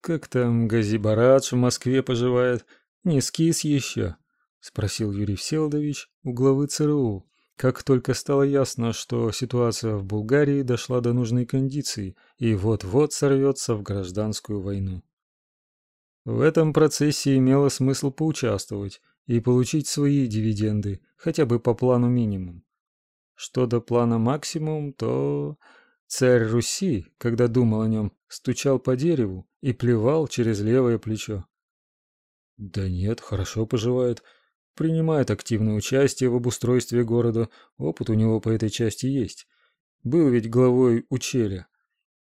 Как там Гази Барадж в Москве поживает? Не скис еще? Спросил Юрий Всеволодович у главы ЦРУ, как только стало ясно, что ситуация в Булгарии дошла до нужной кондиции и вот-вот сорвется в гражданскую войну. В этом процессе имело смысл поучаствовать и получить свои дивиденды, хотя бы по плану минимум. Что до плана максимум, то царь Руси, когда думал о нем, стучал по дереву и плевал через левое плечо. Да нет, хорошо поживает, принимает активное участие в обустройстве города, опыт у него по этой части есть. Был ведь главой учеля.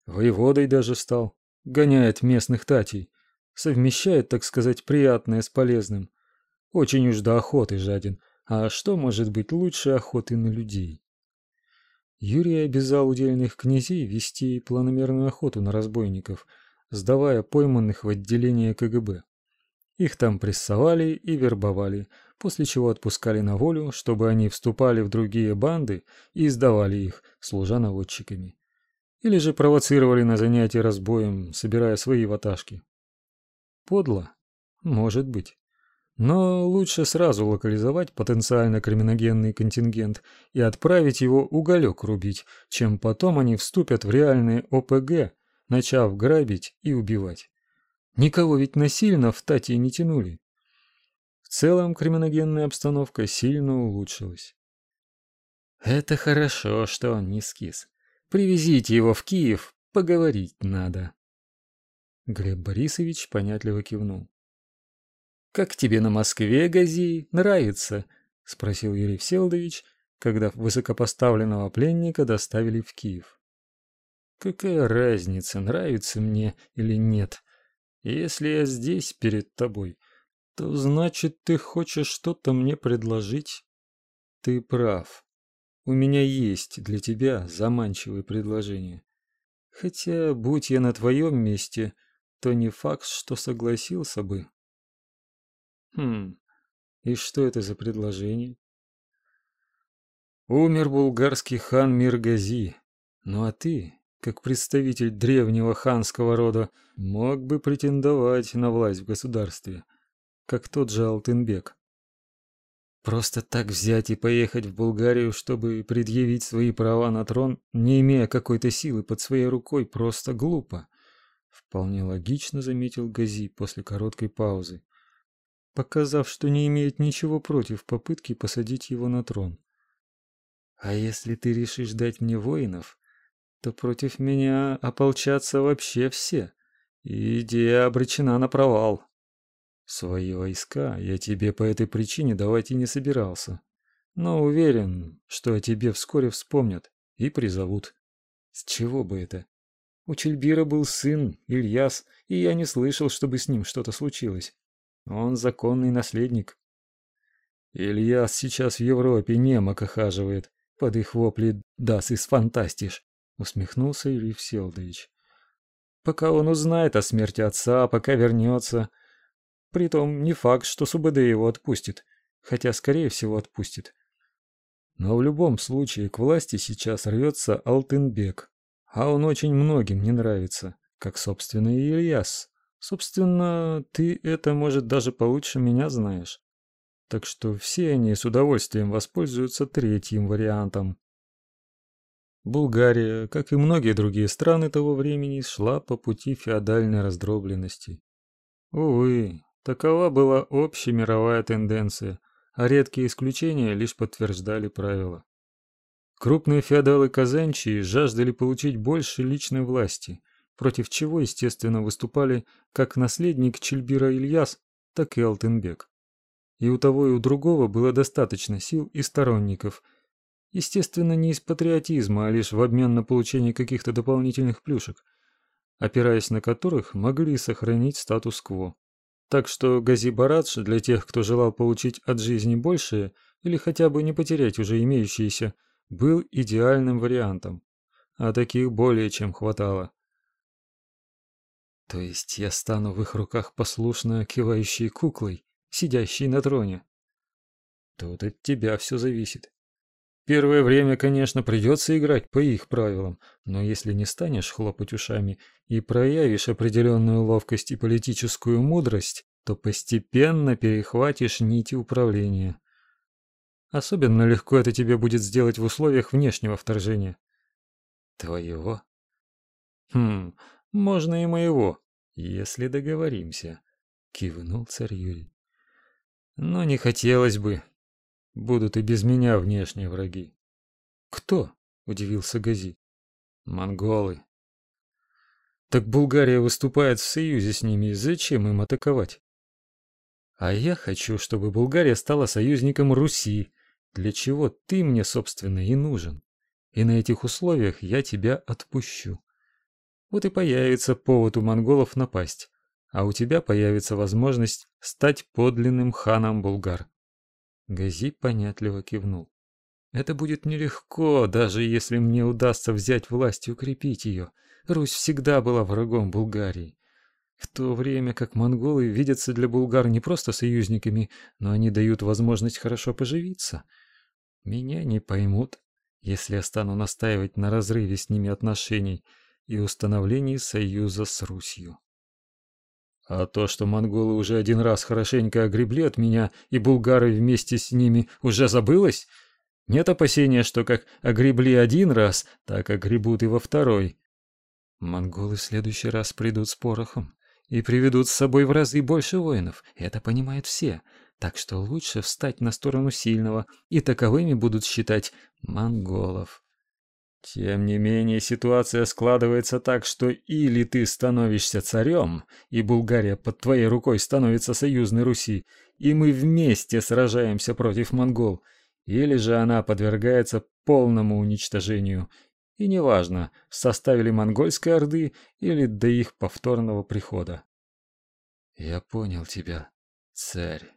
Воеводой даже стал, гоняет местных татей, совмещает, так сказать, приятное с полезным. Очень уж до охоты жаден, а что может быть лучше охоты на людей? Юрий обязал удельных князей вести планомерную охоту на разбойников, сдавая пойманных в отделение КГБ. Их там прессовали и вербовали, после чего отпускали на волю, чтобы они вступали в другие банды и сдавали их, служа наводчиками. Или же провоцировали на занятия разбоем, собирая свои ваташки. Подло? Может быть. Но лучше сразу локализовать потенциально криминогенный контингент и отправить его уголек рубить, чем потом они вступят в реальные ОПГ, начав грабить и убивать. Никого ведь насильно в Тати не тянули. В целом криминогенная обстановка сильно улучшилась. Это хорошо, что он не скис. Привезите его в Киев, поговорить надо. Глеб Борисович понятливо кивнул. Как тебе на Москве, Гази, нравится? спросил Юрий Всеволодович, когда высокопоставленного пленника доставили в Киев. Какая разница, нравится мне или нет? Если я здесь перед тобой, то значит, ты хочешь что-то мне предложить. Ты прав. У меня есть для тебя заманчивые предложения. Хотя, будь я на твоем месте, то не факт, что согласился бы. Хм. И что это за предложение? Умер булгарский хан Миргази. Ну а ты, как представитель древнего ханского рода, мог бы претендовать на власть в государстве, как тот же Алтынбек. Просто так взять и поехать в Булгарию, чтобы предъявить свои права на трон, не имея какой-то силы под своей рукой, просто глупо. Вполне логично заметил Гази после короткой паузы показав, что не имеет ничего против попытки посадить его на трон. А если ты решишь дать мне воинов, то против меня ополчатся вообще все, и идея обречена на провал. Свои войска я тебе по этой причине давать и не собирался, но уверен, что о тебе вскоре вспомнят и призовут. С чего бы это? У Чельбира был сын, Ильяс, и я не слышал, чтобы с ним что-то случилось. Он законный наследник. Ильяс сейчас в Европе немок охаживает, под их вопли «Дас из фантастиш», — усмехнулся Юрий Всеволодович. «Пока он узнает о смерти отца, пока вернется. Притом не факт, что СУБД его отпустит, хотя, скорее всего, отпустит. Но в любом случае к власти сейчас рвется Алтынбек, а он очень многим не нравится, как, собственно, и Ильяс. Собственно, ты это, может, даже получше меня знаешь. Так что все они с удовольствием воспользуются третьим вариантом. Булгария, как и многие другие страны того времени, шла по пути феодальной раздробленности. Увы, такова была общемировая тенденция, а редкие исключения лишь подтверждали правила. Крупные феодалы Казанчии жаждали получить больше личной власти – против чего, естественно, выступали как наследник Чельбира Ильяс, так и Алтынбек. И у того и у другого было достаточно сил и сторонников. Естественно, не из патриотизма, а лишь в обмен на получение каких-то дополнительных плюшек, опираясь на которых могли сохранить статус-кво. Так что Гази Барадж для тех, кто желал получить от жизни большее или хотя бы не потерять уже имеющиеся, был идеальным вариантом. А таких более чем хватало. То есть я стану в их руках послушно кивающей куклой, сидящей на троне. Тут от тебя все зависит. Первое время, конечно, придется играть по их правилам, но если не станешь хлопать ушами и проявишь определенную ловкость и политическую мудрость, то постепенно перехватишь нити управления. Особенно легко это тебе будет сделать в условиях внешнего вторжения. Твоего? Хм, можно и моего, если договоримся, кивнул царь Юрий. Но не хотелось бы, Будут и без меня внешние враги. Кто? удивился Гази. Монголы. Так Булгария выступает в союзе с ними, зачем им атаковать? А я хочу, чтобы Булгария стала союзником Руси, для чего ты мне, собственно, и нужен. И на этих условиях я тебя отпущу. Вот и появится повод у монголов напасть, а у тебя появится возможность стать подлинным ханом булгар. Гази понятливо кивнул. Это будет нелегко, даже если мне удастся взять власть и укрепить ее. Русь всегда была врагом Булгарии. В то время как монголы видятся для булгар не просто союзниками, но они дают возможность хорошо поживиться. Меня не поймут, если я стану настаивать на разрыве с ними отношений и установлении союза с Русью. А то, что монголы уже один раз хорошенько огребли от меня, и булгары вместе с ними уже забылось, нет опасения, что как огребли один раз, так огребут и во второй. Монголы в следующий раз придут с порохом и приведут с собой в разы больше воинов. Это понимают все. Так что лучше встать на сторону сильного, и таковыми будут считать монголов. Тем не менее, ситуация складывается так, что или ты становишься царем, и Булгария под твоей рукой становится союзной Руси, и мы вместе сражаемся против монгол, или же она подвергается полному уничтожению. И неважно, в составе ли монгольской орды или до их повторного прихода. Я понял тебя, царь.